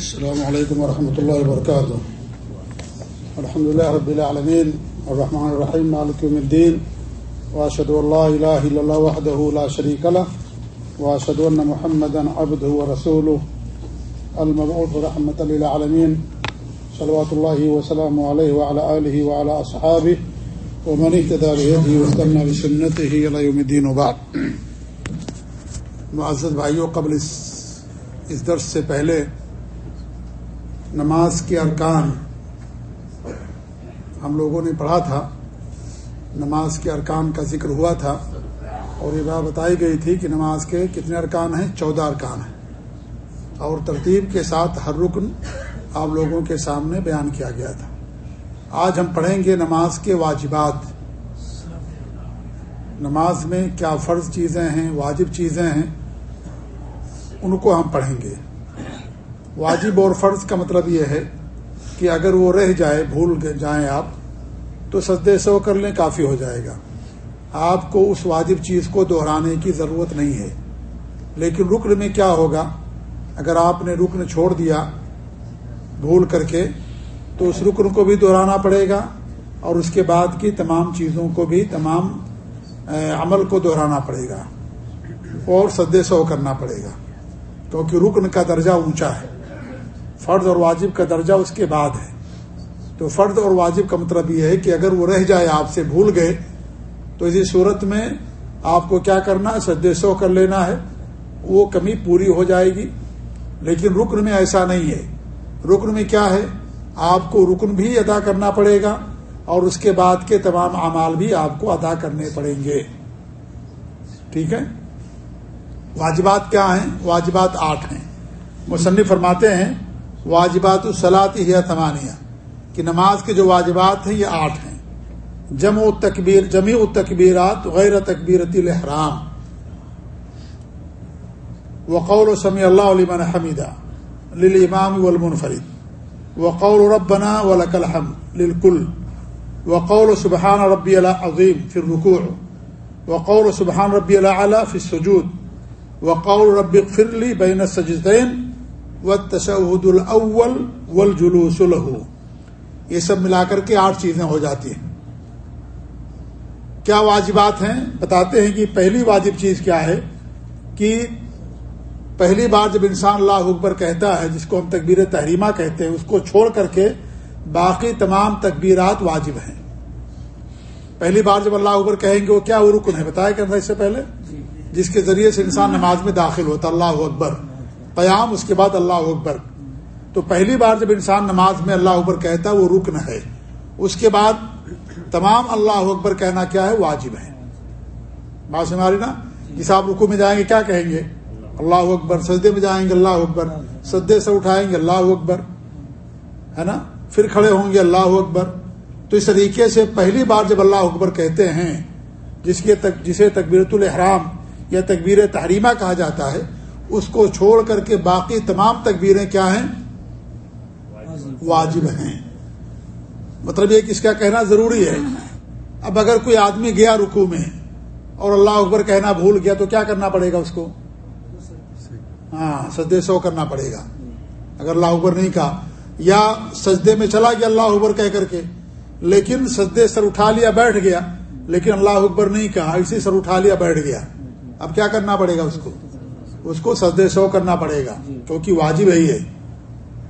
السلام علیکم ورحمۃ اللہ وبرکاتہ الحمد لله رب العالمين. الرحمن الرحيم. مالك يوم الدين. واشهد ان لا اله الا الله وحده لا شريك له. واشهد ان محمدا عبده ورسوله. المبعوث رحمة للعالمين. صلوات الله وسلامه عليه وعلى اله وعلى اصحابه ومن اهتدى بهديه واستنى بسنته الى يوم الدين وبعد. معزز بھائیوں قبل اس اس درس سے پہلے نماز کے ارکان ہم لوگوں نے پڑھا تھا، نماز کے ارکان کا ذکر ہوا تھا اور یہ بات بتائی گئی تھی کہ نماز کے کتنے ارکان ہیں؟ چودہ ارکان ہیں۔ اور ترتیب کے ساتھ ہر رکن آپ لوگوں کے سامنے بیان کیا گیا تھا۔ آج ہم پڑھیں گے نماز کے واجبات۔ نماز میں کیا فرض چیزیں ہیں، واجب چیزیں ہیں، ان کو ہم پڑھیں گے۔ واجب اور فرض کا مطلب یہ ہے کہ اگر وہ رہ جائے، بھول جائیں آپ، تو سجدے سو کر لیں، کافی ہو جائے گا۔ آپ کو اس واجب چیز کو دہرانے کی ضرورت نہیں ہے۔ لیکن رکن میں کیا ہوگا؟ اگر آپ نے رکن چھوڑ دیا بھول کر کے، تو اس رکن کو بھی دہرانا پڑے گا اور اس کے بعد کی تمام چیزوں کو بھی، تمام عمل کو دہرانا پڑے گا اور سدے سو کرنا پڑے گا۔ کیونکہ رکن کا درجہ اونچا ہے۔ فرض اور واجب کا درجہ اس کے بعد ہے۔ تو فرض اور واجب کا مطلب یہ ہے کہ اگر وہ رہ جائے آپ سے بھول گئے، تو اسی صورت میں آپ کو کیا کرنا ہے؟ سدے سو کر لینا ہے۔ وہ کمی پوری ہو جائے گی۔ لیکن رکن میں ایسا نہیں ہے۔ رکن میں کیا ہے؟ آپ کو رکن بھی ادا کرنا پڑے گا اور اس کے بعد کے تمام اعمال بھی آپ کو ادا کرنے پڑیں گے۔ ٹھیک ہے؟ واجبات کیا ہیں؟ واجبات آٹھ ہیں۔ مصنف فرماتے ہیں واجبات الصلاط یا تمانیہ کہ نماز کے جو واجبات ہیں یہ آٹھ ہیں۔ جم و تکبیر جمی و تکبیرات غیر تکبیرت الحرام وقول و سمی اللہ علمان حمیدہ للامام والمنفرد۔ وقول ربنا ولك الحمد للكل وقول سبحان ربی العظیم فی الرکوع۔ وقول سبحان ربی العلی فی السجود۔ وقول رب فرلی بین سجدین و تشہد الاول والجلوس له۔ یہ سب ملا کر کے آٹھ چیزیں ہو جاتی ہیں۔ کیا واجبات ہیں؟ بتاتے ہیں کہ پہلی واجب چیز کیا ہے؟ کہ پہلی بار جب انسان اللہ اکبر کہتا ہے، جس کو ہم تکبیر تحریمہ کہتے ہیں، اس کو چھوڑ کر کے باقی تمام تکبیرات واجب ہیں۔ پہلی بار جب اللہ اکبر کہیں گے، وہ کیا وہ رکن ہے؟ بتایا کرنا اس سے پہلے؟ جس کے ذریعے سے انسان نماز میں داخل ہوتا، اللہ اکبر۔ قیام اس کے بعد اللہ اکبر۔ تو پہلی بار جب انسان نماز میں اللہ اکبر کہتا ہے وہ رکن ہے۔ اس کے بعد تمام اللہ اکبر کہنا کیا ہے؟ واجب ہے۔ بات سماری نا؟ جی جس آپ رکو میں جائیں گے، کیا کہیں گے؟ اللہ اکبر۔ سجدے میں جائیں گے، اللہ اکبر۔ سجدے سے اٹھائیں گے، اللہ اکبر۔ ہے نا؟ پھر کھڑے ہوں گے، اللہ اکبر۔ تو اس طریقے سے پہلی بار جب اللہ اکبر کہتے ہیں، جس کے تک، جسے تکبیرت الحرام یا تکبیر تحریمہ کہا جاتا ہے اس کو چھوڑ کر کے باقی تمام تکبیریں کیا ہیں؟ واجب ہیں۔ مطلب یہ کس کا کہنا ضروری ہے۔ اب اگر کوئی آدمی گیا رکو میں اور اللہ اکبر کہنا بھول گیا تو کیا کرنا پڑے گا اس کو؟ ہاں سجدے سو کرنا پڑے گا۔ اگر اللہ اکبر نہیں کہا، یا سجدے میں چلا گیا اللہ اکبر کہہ کر کے، لیکن سجدے سر اٹھا لیا بیٹھ گیا، لیکن اللہ اکبر نہیں کہا، اسی سر اٹھا لیا بیٹھ گیا۔ اب کیا کرنا پڑے گا اس کو؟ اس کو سجدے سو کرنا پڑے گا کیونکہ واجب ہے ہے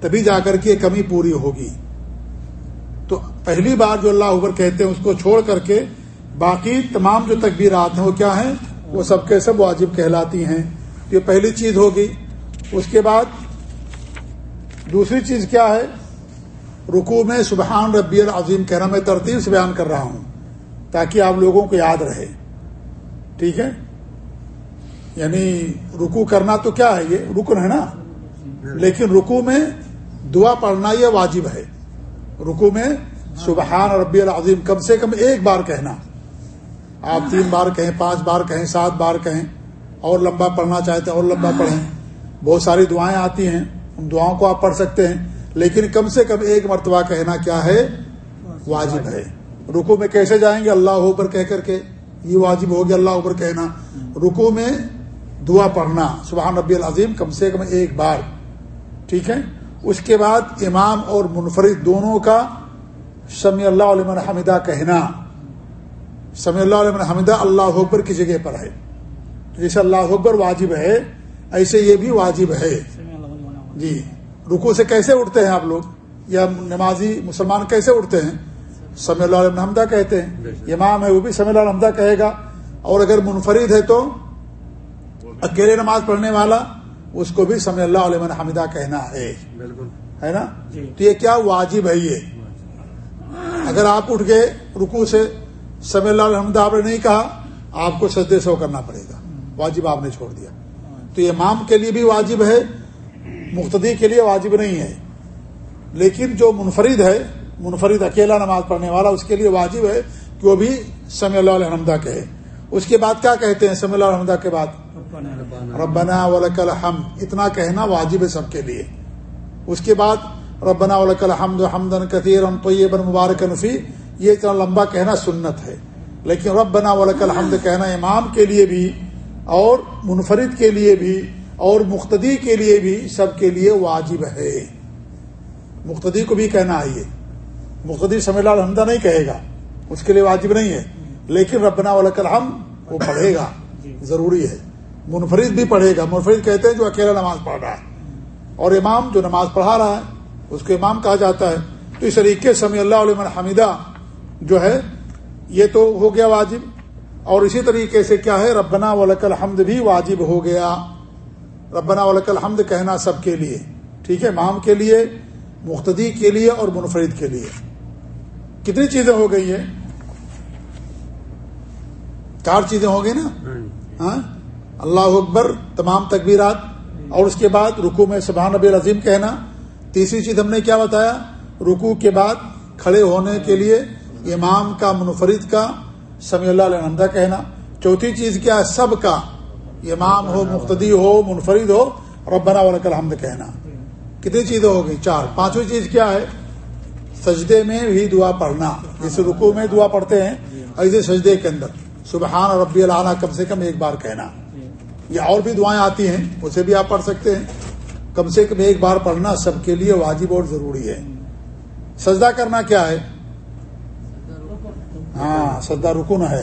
تبھی جا کر کے کمی پوری ہوگی۔ تو پہلی بار جو اللہ اوبر کہتے ہیں اس کو چھوڑ کر کے باقی تمام جو تکبیرات ہیں وہ کیا ہیں؟ وہ سب کے سب واجب کہلاتی ہیں۔ یہ پہلی چیز ہوگی۔ اس کے بعد دوسری چیز کیا ہے؟ رکو میں سبحان ربی العظیم کہنا میں ترتیب سے بیان کر رہا ہوں تاکہ آپ لوگوں کو یاد رہے۔ ٹھیک ہے؟ یعنی رکو کرنا تو کیا ہے؟ یہ رکن ہے نا؟ لیکن رکو میں دعا پڑھنا یہ واجب ہے۔ رکو میں سبحان ربی العظیم کم سے کم ایک بار کہنا۔ آپ تین بار کہیں، پانچ بار کہیں، سات بار کہیں۔ اور لمبا پڑھنا چاہتے ہیں، اور لمبا پڑھیں۔ بہت ساری دعائیں آتی ہیں، ان دعاؤں کو آپ پڑھ سکتے ہیں۔ لیکن کم سے کم ایک مرتبہ کہنا کیا ہے؟ واجب ہے۔ رکو میں کیسے جائیں گے؟ اللہ اوپر کہہ کر کے۔ یہ واجب ہو گیا اللہ اوپر کہنا۔ رکو میں دعا پڑھنا سبحان نبی العظیم کم سے کم ایک بار ٹھیک ہے؟ اس کے بعد امام اور منفرد دونوں کا سمی اللہ علیہ حمدہ کہنا۔ سمی اللہ علیہ حمدہ اللہ اکبر کی جگہ پر ہے۔ جیسے اللہ اکبر واجب ہے ایسے یہ بھی واجب ہے۔ جی۔ رکو سے کیسے اٹھتے ہیں آپ لوگ؟ یا نمازی مسلمان کیسے اٹھتے ہیں؟ سمی اللہ علیہ حمدہ کہتے ہیں۔ امام ہے وہ بھی سمی اللہ حمدہ کہے گا۔ اور اگر منفرد ہے تو اکیلے نماز پڑھنے والا اس کو بھی سمی اللہ علیہ حمدہ کہنا ہے۔ ہے نا؟ جی۔ تو یہ کیا واجب ہے یہ؟ اگر آپ اٹھ گئے رکو سے سمی اللہ الحمد آپ نے نہیں کہا آپ کو سجدے سو کرنا پڑے گا۔ واجب آپ نے چھوڑ دیا۔ تو یہ امام کے لیے بھی واجب ہے مقتدی کے لیے واجب نہیں ہے۔ لیکن جو منفرد ہے منفرد اکیلا نماز پڑھنے والا اس کے لیے واجب ہے کہ وہ بھی سمی اللہ الحمدہ کہے۔ اس کے بعد کیا کہتے ہیں سمی اللہ الحمدہ کے بعد؟ ربنا ولک الحمد. اتنا کہنا واجب ہے سب کے لیے. اس کے بعد ربنا ولک الحمد حمدن کثیر طیبا مبارک نفی یہ اتنا لمبا کہنا سنت ہے. لیکن ربنا ولک الحمد کہنا امام کے لیے بھی اور منفرد کے لیے بھی اور مختدی کے لیے بھی سب کے لیے واجب ہے. مختدی کو بھی کہنا ہے یہ. مختدی سمی اللہ الحمدہ نہیں کہے گا. اس کے لیے واجب نہیں ہے. لیکن ربنا ولک الحمد، وہ پڑھے گا، ضروری ہے۔ منفرد بھی پڑھے گا۔ منفرد کہتے ہیں جو اکیلا نماز پڑھ رہا ہے۔ اور امام جو نماز پڑھا رہا ہے، اس کو امام کہا جاتا ہے۔ تو اس طریقے سمی اللہ علیہ حمیدہ جو ہے، یہ تو ہو گیا واجب۔ اور اسی طریقے سے کیا ہے؟ ربنا ولک الحمد بھی واجب ہو گیا۔ ربنا ولک الحمد کہنا سب کے لیے۔ ٹھیک ہے؟ امام کے لیے مختدی کے لیے اور منفرد کے لیے۔ کتنی چیزیں ہو گئی ہیں؟ چار چیزیں ہو گئی نا؟ ہاں اللہ اکبر تمام تکبیرات اور اس کے بعد رکو میں سبحان نبی عظیم کہنا۔ تیسری چیز ہم نے کیا بتایا؟ رکو کے بعد کھڑے ہونے کے لیے امام کا منفرد کا سمی اللہ علیہ کہنا۔ چوتھی چیز کیا ہے؟ سب کا۔ امام ہو مقتدی ہو منفرد ہو ربنا ولک الحمد کہنا۔ کتنی چیزیں ہو گئی چار۔ پانچویں چیز کیا ہے؟ سجدے میں بھی دعا پڑھنا۔ جیسے رکو میں دعا پڑھتے ہیں ایسے سجدے کے اندر۔ سبحان ربی العلیٰ کم سے کم ایک بار کہنا۔ یا اور بھی دعائیں آتی ہیں، اسے بھی آپ پڑھ سکتے ہیں۔ کم سے کم ایک بار پڑھنا سب کے لیے واجب اور ضروری ہے۔ سجدہ کرنا کیا ہے؟ ہاں سجدہ رکن ہے۔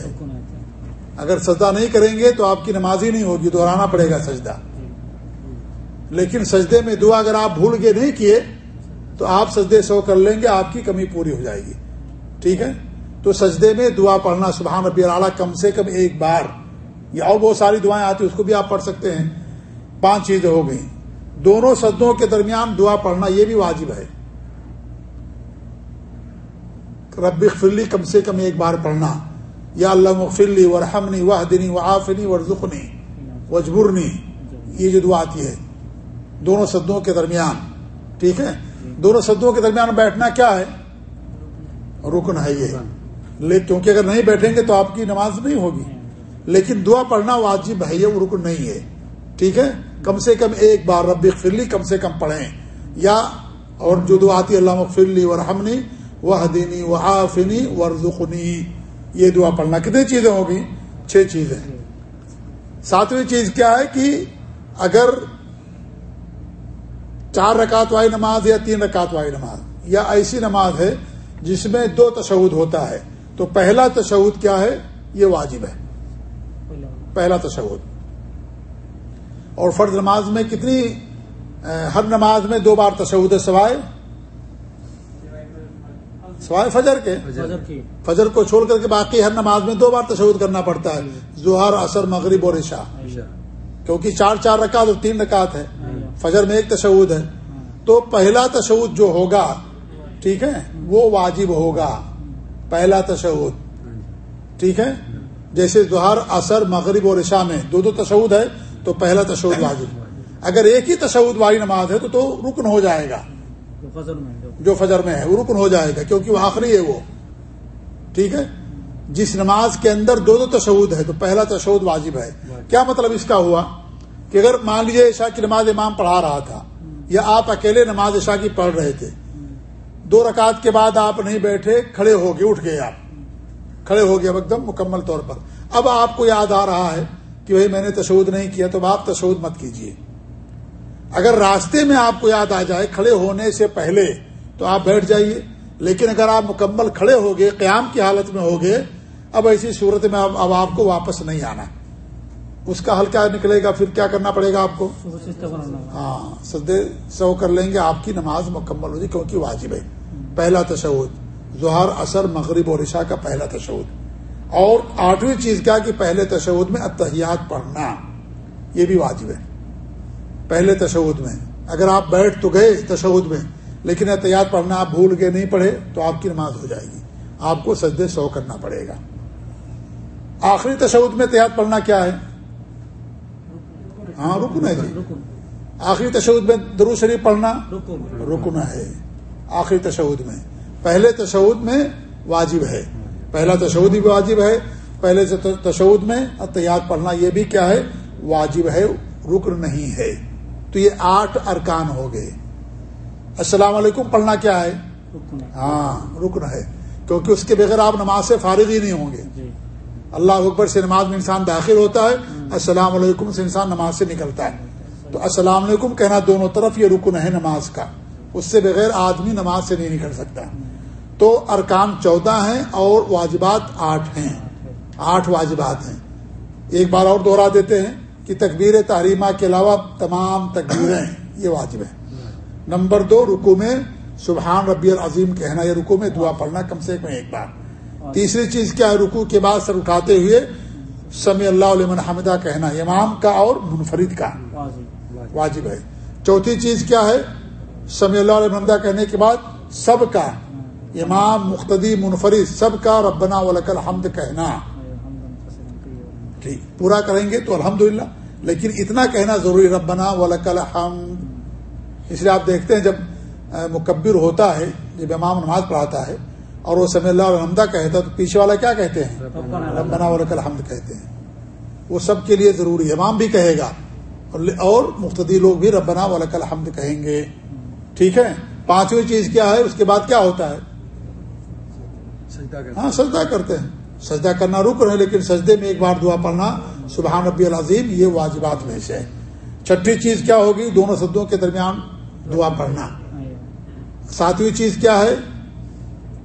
اگر سجدہ نہیں کریں گے تو آپ کی نماز ہی نہیں ہوگی، دہرانا پڑے گا سجدہ۔ لیکن سجدے میں دعا اگر آپ بھول کے نہیں کیے، تو آپ سجدے سو کر لیں گے، آپ کی کمی پوری ہو جائے گی۔ ٹھیک ہے؟ تو سجدے میں دعا پڑھنا، سبحان ربی اعلیٰ کم سے کم ایک بار۔ یا اور بہت ساری دعائیں آتی اس کو بھی آپ پڑھ سکتے ہیں۔ پانچ چیزیں ہو گئی دونوں سدوں کے درمیان دعا پڑھنا یہ بھی واجب ہے۔ رب فلی کم سے کم ایک بار پڑھنا۔ یا اللہ مغفلی ورحمنی، واہدنی و آفنی ورژنی وجبرنی یہ جو دعا آتی ہے، دونوں سدوں کے درمیان۔ ٹھیک ہے؟ دونوں سدوں کے درمیان بیٹھنا کیا ہے؟ رکن ہے یہ۔ لیکن کیونکہ اگر نہیں بیٹھیں گے تو آپ کی نماز نہیں ہوگی۔ لیکن دعا پڑھنا واجب ہے، یہ رکن نہیں ہے۔ ٹھیک ہے؟ کم سے کم ایک بار رب فرلی کم سے کم پڑھیں۔ یا اور جو دعا آتی اللہ مغفلی ورحمنی وہ دینی وہ آفنی ورژنی یہ دعا پڑھنا کتنی چیزیں ہوگی؟ چھ چیزیں۔ ساتویں چیز کیا ہے کہ اگر چار رکعت والی نماز یا تین رکعت والی نماز یا ایسی نماز ہے جس میں دو تشود ہوتا ہے۔ تو پہلا تشود کیا ہے؟ یہ واجب ہے۔ پہلا تشود اور فرض نماز میں کتنی ہر نماز میں دو بار تشود ہے سوائے؟ سوائے فجر کے۔ فجر کو چھوڑ کر کے باقی ہر نماز میں دو بار تشود کرنا پڑتا ہے۔ ظہر اثر مغرب اور عشاء۔ کیونکہ چار چار رکعت اور تین رکعت ہے۔ فجر میں ایک تشود ہے۔ تو پہلا تشود جو ہوگا ٹھیک ہے؟ وہ واجب ہوگا۔ پہلا تشود ٹھیک ہے؟ جیسے ظہر اثر مغرب اور عشاء میں دو دو تشود ہے تو پہلا تشود واجب۔ اگر ایک ہی تشود والی نماز ہے تو تو رکن ہو جائے گا۔ جو فجر میں ہے وہ رکن ہو جائے گا کیونکہ وہ آخری ہے وہ۔ ٹھیک ہے؟ جس نماز کے اندر دو دو تشود ہے تو پہلا تشود واجب ہے۔ کیا مطلب اس کا ہوا؟ کہ اگر مان لیجیے عشاء کی نماز امام پڑھا رہا تھا یا آپ اکیلے نماز عشاء کی پڑھ رہے تھے دو رکعت کے بعد آپ نہیں بیٹھے کھڑے ہو گئے اٹھ گئے آپ۔ کھڑے ہو گئے ایک دم مکمل طور پر۔ اب آپ کو یاد آ رہا ہے کہ بھائی میں نے تشود نہیں کیا تو آپ تشود مت کیجیے اگر راستے میں آپ کو یاد آ جائے کھڑے ہونے سے پہلے تو آپ بیٹھ جائیے۔ لیکن اگر آپ مکمل کھڑے ہو گئے قیام کی حالت میں ہو گئے اب ایسی صورت میں اب آپ کو واپس نہیں آنا۔ اس کا حل کیا نکلے گا؟ پھر کیا کرنا پڑے گا آپ کو؟ ہاں سدے سو کر لیں گے آپ کی نماز مکمل ہوگی کیونکہ واجب ہے۔ پہلا تشود ظہر اثر مغرب اور عشاء کا پہلا تشود اور آٹھویں چیز کیا کہ پہلے تشود میں اتحیات پڑھنا یہ بھی واجب ہے۔ پہلے تشود میں اگر آپ بیٹھ تو گئے تشود میں لیکن احتیاط پڑھنا آپ بھول کے نہیں پڑھے تو آپ کی نماز ہو جائے گی۔ آپ کو سجدے سو کرنا پڑے گا۔ آخری تشود میں احتیاط پڑھنا کیا ہے؟ ہاں رکن ہے جی۔ آخری تشود میں درو شریف پڑھنا؟ رکن ہے۔ آخری تشود میں۔ پہلے تشود میں واجب ہے۔ پہلا تشود بھی واجب ہے۔ پہلے تشود میں احتیاط پڑھنا یہ بھی کیا ہے؟ واجب ہے رکن نہیں ہے۔ تو یہ آٹھ ارکان ہو گئے۔ السلام علیکم پڑھنا کیا ہے۔ ہاں رکن ہے۔ کیونکہ اس کے بغیر آپ نماز سے فارغ ہی نہیں ہوں گے۔ جی۔ اللہ اکبر سے نماز میں انسان داخل ہوتا ہے۔ السلام علیکم سے انسان نماز سے نکلتا ہے۔ تو السلام علیکم کہنا دونوں طرف یہ رکن ہے نماز کا۔ اس سے بغیر آدمی نماز سے نہیں نکل سکتا۔ تو ارکان چودہ ہیں اور واجبات آٹھ ہیں۔ آٹھ واجبات ہیں۔ ایک بار اور دوہرا دیتے ہیں کہ تکبیر تحریمہ کے علاوہ تمام تکبیریں یہ واجب ہیں۔ نمبر دو رکو میں سبحان ربی العظیم کہنا یہ رکو میں دعا پڑھنا کم سے کم ایک بار۔ تیسری چیز کیا ہے؟ رکو کے بعد سر اٹھاتے ہوئے سمی اللہ علیہ حمدہ کہنا امام کا اور منفرد کا۔ واجب ہے۔ چوتھی چیز کیا ہے؟ سمی اللہ علیہ حمدہ کہنے کے بعد سب کا امام مختدی منفرد سب کا ربنا ولک الحمد کہنا۔ ٹھیک، پورا کریں گے تو الحمدللہ، لیکن اتنا کہنا ضروری ربنا ولک الحمد۔ اس لیے آپ دیکھتے ہیں جب مکبر ہوتا ہے، جب امام نماز پڑھاتا ہے اور وہ سمی اللہ الحمدہ کہتا ہے، تو پیچھے والا کیا کہتے ہیں؟ ربنا ولک الحمد کہتے ہیں۔ وہ سب کے لیے ضروری امام بھی کہے گا اور مختدی لوگ بھی ربنا ولک الحمد کہیں گے۔ ٹھیک ہے؟ پانچویں چیز کیا ہے؟ اس کے بعد کیا ہوتا ہے؟ ہاں سجدہ کرتے ہیں۔ سجدہ کرنا رک رہے لیکن سجدے میں ایک بار دعا پڑھنا سبحان ربی العظیم یہ واجبات میں سے ہے۔ چھٹی چیز کیا ہوگی؟ دونوں سدوں کے درمیان دعا پڑھنا۔ ساتویں چیز کیا ہے؟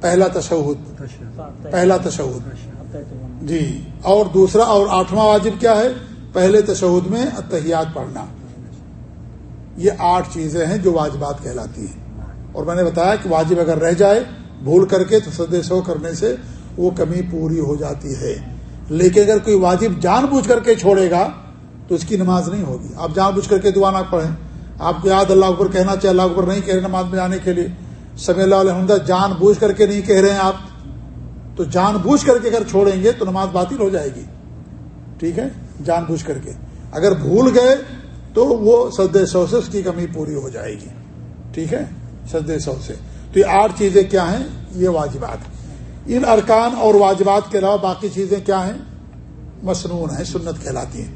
پہلا تشہد۔ پہلا تشہد۔ جی۔ اور دوسرا اور آٹھواں واجب کیا ہے؟ پہلے تشہد میں اتحیات پڑھنا۔ یہ آٹھ چیزیں ہیں جو واجبات کہلاتی ہیں۔ اور میں نے بتایا کہ واجب اگر رہ جائے، بھول کر کے تو سدے سو کرنے سے وہ کمی پوری ہو جاتی ہے۔ لیکن اگر کوئی واجب جان بوجھ کر کے چھوڑے گا، تو اس کی نماز نہیں ہوگی۔ آپ جان بوجھ کر کے دعا نہ پڑھیں۔ آپ کو یاد اللہ اکبر کہنا چاہے اللہ اکبر نہیں کہہ رہے نماز میں جانے کے لیے۔ سمی اللہ علیہ جان بوجھ کر کے نہیں کہہ رہے ہیں آپ۔ تو جان بوجھ کر کے اگر چھوڑیں گے تو نماز باطل ہو جائے گی۔ ٹھیک ہے؟ جان بوجھ کر کے۔ اگر بھول گئے تو وہ سد سو سے اس کی کمی پوری ہو جائے گی۔ ٹھیک ہے؟ سد سو سے۔ تو یہ آٹھ چیزیں کیا ہیں؟ یہ واجبات۔ ان ارکان اور واجبات کے علاوہ باقی چیزیں کیا ہیں؟ مصنون ہیں، سنت کہلاتی ہیں۔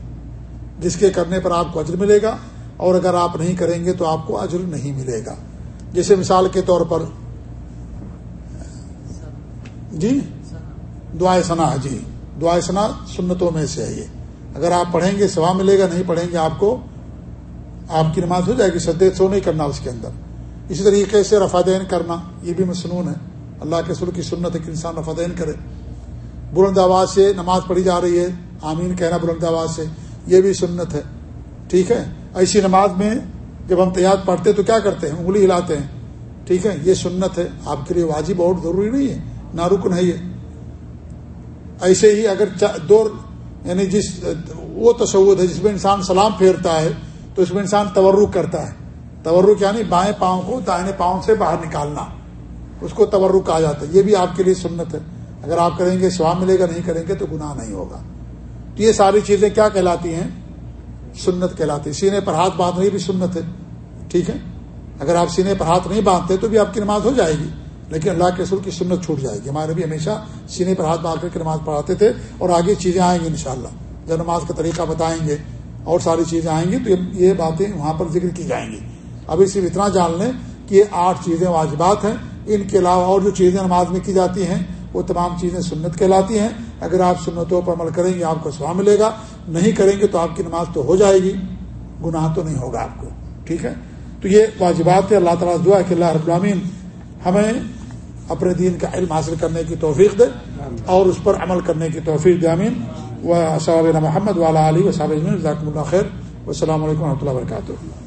جس کے کرنے پر آپ کو اجر ملے گا اور اگر آپ نہیں کریں گے تو آپ کو اجر نہیں ملے گا۔ جیسے مثال کے طور پر۔ جی؟ دعائے سنا جی۔ دعائے سنا سنتوں میں سے ہے یہ۔ اگر آپ پڑھیں گے سوا ملے گا، نہیں پڑھیں گے آپ کو آپ کی نماز ہو جائے گی سدے سو نہیں کرنا اس کے اندر۔ اسی طریقے سے رفادین کرنا، یہ بھی مصنون ہے۔ اللہ کے سر کی سنت ہے کہ انسان رفدین کرے۔ بلند آواز سے نماز پڑھی جا رہی ہے۔ آمین کہنا بلند آواز سے، یہ بھی سنت ہے۔ ٹھیک ہے؟ ایسی نماز میں جب ہم تیاد پڑھتے تو کیا کرتے ہیں؟ انگلی ہلاتے ہیں۔ ٹھیک ہے؟ یہ سنت ہے۔ آپ کے لیے واجب اور ضروری نہیں ہے۔ نہ رکن ہے یہ۔ ایسے ہی اگر دو یعنی جس وہ تصور ہے جس میں انسان سلام پھیرتا ہے تو اس میں انسان تورک کرتا ہے۔ تورک یعنی بائیں پاؤں کو دائیں پاؤں سے باہر نکالنا۔ اس کو تورک کہا جاتا ہے۔ یہ بھی آپ کے لیے سنت ہے۔ اگر آپ کریں گے سواب ملے گا، نہیں کریں گے تو گناہ نہیں ہوگا۔ تو یہ ساری چیزیں کیا کہلاتی ہیں؟ سنت کہلاتی سینے پر ہاتھ باندھنے بھی سنت ہے۔ ٹھیک ہے؟ اگر آپ سینے پر ہاتھ نہیں باندھتے تو بھی آپ کی نماز ہو جائے گی۔ لیکن اللہ کے سر کی سنت چھوٹ جائے گی۔ ہمارے بھی ہمیشہ سینے پر ہاتھ باندھ کر کے نماز پڑھاتے تھے اور آگے چیزیں آئیں گی انشاءاللہ۔ جب نماز کا طریقہ بتائیں گے اور ساری چیزیں آئیں گی تو یہ باتیں وہاں پر ذکر کی جائیں گی۔ ابھی صرف اتنا جان لیں کہ یہ آٹھ چیزیں واجبات ہیں۔ ان کے علاوہ اور جو چیزیں نماز میں کی جاتی ہیں، وہ تمام چیزیں سنت کہلاتی ہیں۔ اگر آپ سنتوں پر عمل کریں گے، آپ کو سوا ملے گا۔ نہیں کریں گے تو آپ کی نماز تو ہو جائے گی۔ گناہ تو نہیں ہوگا آپ کو۔ ٹھیک ہے؟ تو یہ واجبات ہے اللہ تعالیٰ دعا کہ اللہ رب العالمین ہمیں اپنے دین کا علم حاصل کرنے کی توفیق دے اور اس پر عمل کرنے کی توفیق دے امین و صاحب محمد والا علی و صاحب اللہ خیر السلام علیکم و رحمۃ اللہ وبرکاتہ۔